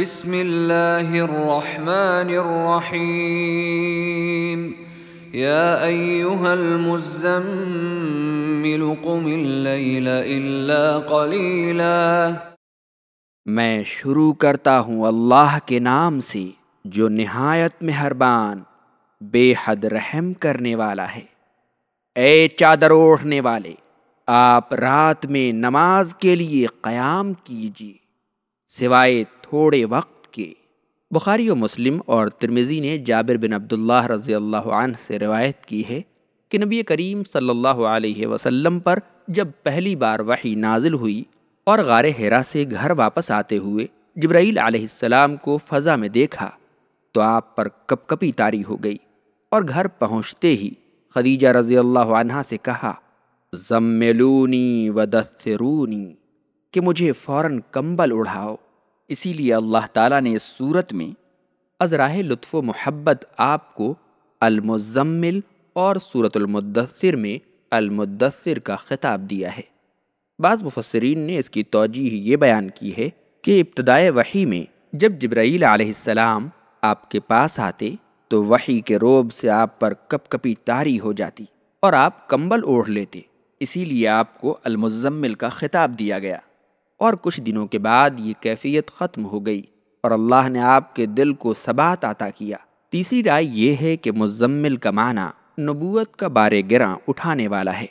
بسم اللہ الرحمن الرحیم۔ یا ایوہا المزمل قم اللیل الا قلیلا۔ میں شروع کرتا ہوں اللہ کے نام سے، جو نہایت مہربان بے حد رحم کرنے والا ہے۔ اے چادر اوڑھنے والے، آپ رات میں نماز کے لیے قیام کیجیے۔ سوائے تھوڑے وقت کے۔ بخاری و مسلم اور ترمیزی نے جابر بن عبداللہ رضی اللہ عنہ سے روایت کی ہے کہ نبی کریم صلی اللہ علیہ وسلم پر جب پہلی بار وحی نازل ہوئی اور غار ہیرا سے گھر واپس آتے ہوئے جبرائیل علیہ السلام کو فضا میں دیکھا تو آپ پر کپ کپی تاری ہو گئی اور گھر پہنچتے ہی خدیجہ رضی اللہ عنہ سے کہا، زملونی و کہ مجھے فوراً کمبل اڑھاؤ۔ اسی لیے اللہ تعالیٰ نے اس صورت میں ازراہ لطف و محبت آپ کو المزمل اور صورت المدثر میں المدثر کا خطاب دیا ہے۔ بعض مفسرین نے اس کی توجہ یہ بیان کی ہے کہ ابتدائے وحی میں جب جبرائیل علیہ السلام آپ کے پاس آتے تو وحی کے روب سے آپ پر کپ کپی تاری ہو جاتی اور آپ کمبل اوڑھ لیتے۔ اسی لیے آپ کو المزمل کا خطاب دیا گیا۔ اور کچھ دنوں کے بعد یہ کیفیت ختم ہو گئی اور اللہ نے آپ کے دل کو ثبات عطا کیا۔ تیسری رائے یہ ہے کہ مزمل کا معنی نبوت کا بار گراں اٹھانے والا ہے۔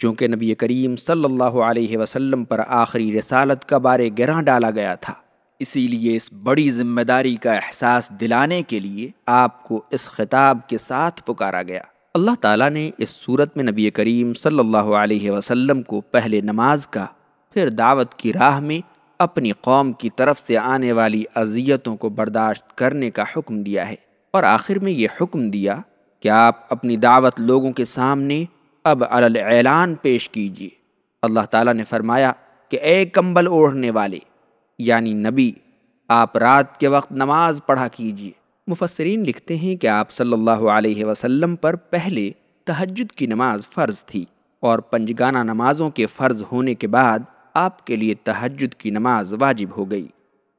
چونکہ نبی کریم صلی اللہ علیہ وسلم پر آخری رسالت کا بار گراں ڈالا گیا تھا، اسی لیے اس بڑی ذمہ داری کا احساس دلانے کے لیے آپ کو اس خطاب کے ساتھ پکارا گیا۔ اللہ تعالیٰ نے اس صورت میں نبی کریم صلی اللہ علیہ وسلم کو پہلے نماز کا پھر دعوت کی راہ میں اپنی قوم کی طرف سے آنے والی اذیتوں کو برداشت کرنے کا حکم دیا ہے۔ اور آخر میں یہ حکم دیا کہ آپ اپنی دعوت لوگوں کے سامنے اب اعلان پیش کیجیے۔ اللہ تعالیٰ نے فرمایا کہ اے کمبل اوڑھنے والے یعنی نبی، آپ رات کے وقت نماز پڑھا کیجیے۔ مفسرین لکھتے ہیں کہ آپ صلی اللہ علیہ وسلم پر پہلے تہجد کی نماز فرض تھی اور پنجگانہ نمازوں کے فرض ہونے کے بعد آپ کے لیے تہجد کی نماز واجب ہو گئی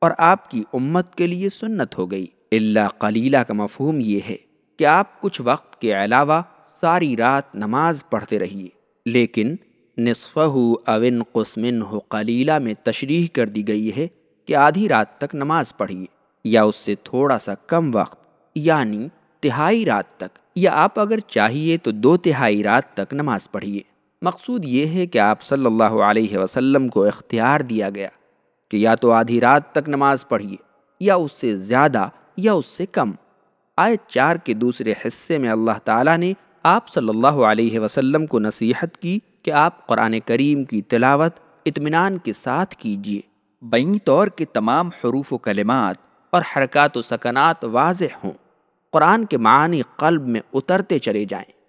اور آپ کی امت کے لیے سنت ہو گئی۔ اللہ قلیلہ کا مفہوم یہ ہے کہ آپ کچھ وقت کے علاوہ ساری رات نماز پڑھتے رہیے، لیکن نصف اون قسمن ہو قلیلہ میں تشریح کر دی گئی ہے کہ آدھی رات تک نماز پڑھیے یا اس سے تھوڑا سا کم وقت یعنی تہائی رات تک، یا آپ اگر چاہیے تو دو تہائی رات تک نماز پڑھیے۔ مقصود یہ ہے کہ آپ صلی اللہ علیہ وسلم کو اختیار دیا گیا کہ یا تو آدھی رات تک نماز پڑھیے یا اس سے زیادہ یا اس سے کم۔ آئے چار کے دوسرے حصے میں اللہ تعالیٰ نے آپ صلی اللہ علیہ وسلم کو نصیحت کی کہ آپ قرآن کریم کی تلاوت اطمینان کے ساتھ کیجیے۔ بینی طور کے تمام حروف و کلمات اور حرکات و سکنات واضح ہوں۔ قرآن کے معنی قلب میں اترتے چلے جائیں۔